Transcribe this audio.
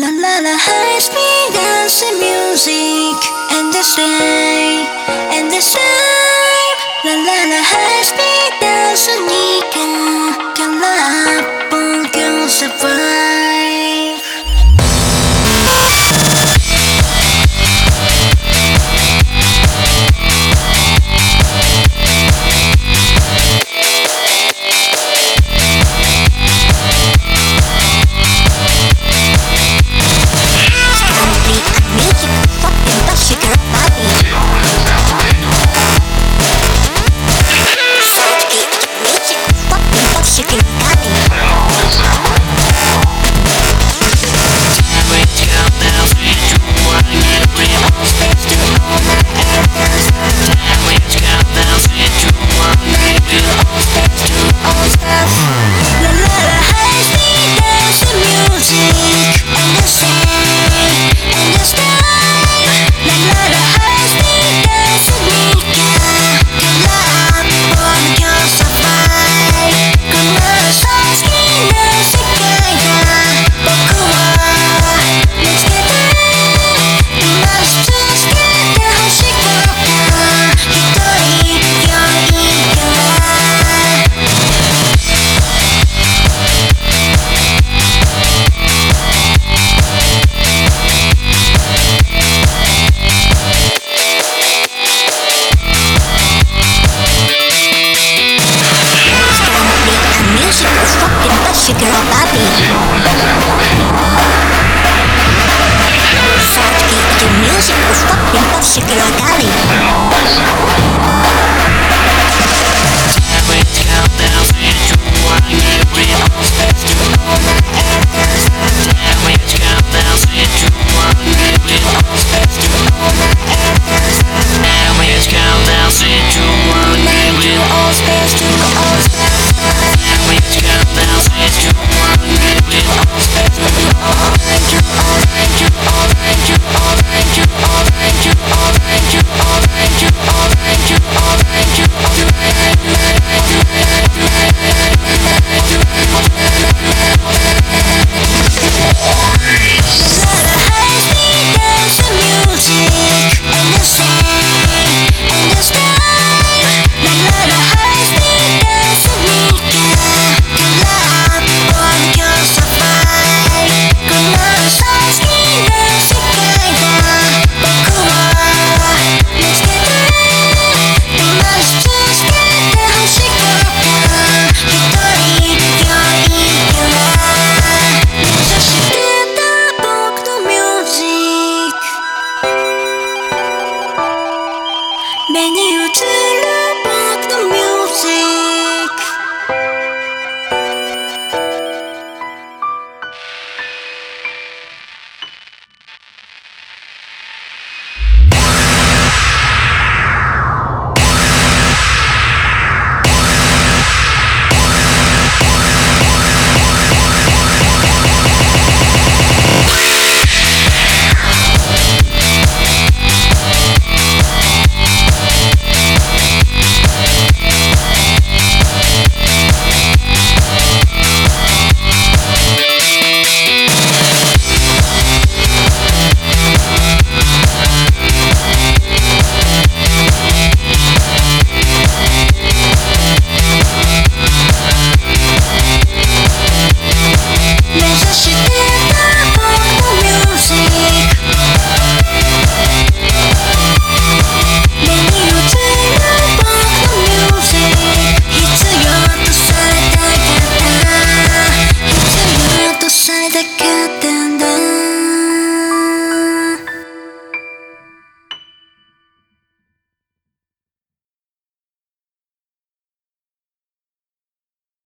La la la high speed dancing music. And the stay and the same La la la high speed dancing can can lap on can survive. Dewa Pati Saat itu music musik untuk up segera kali.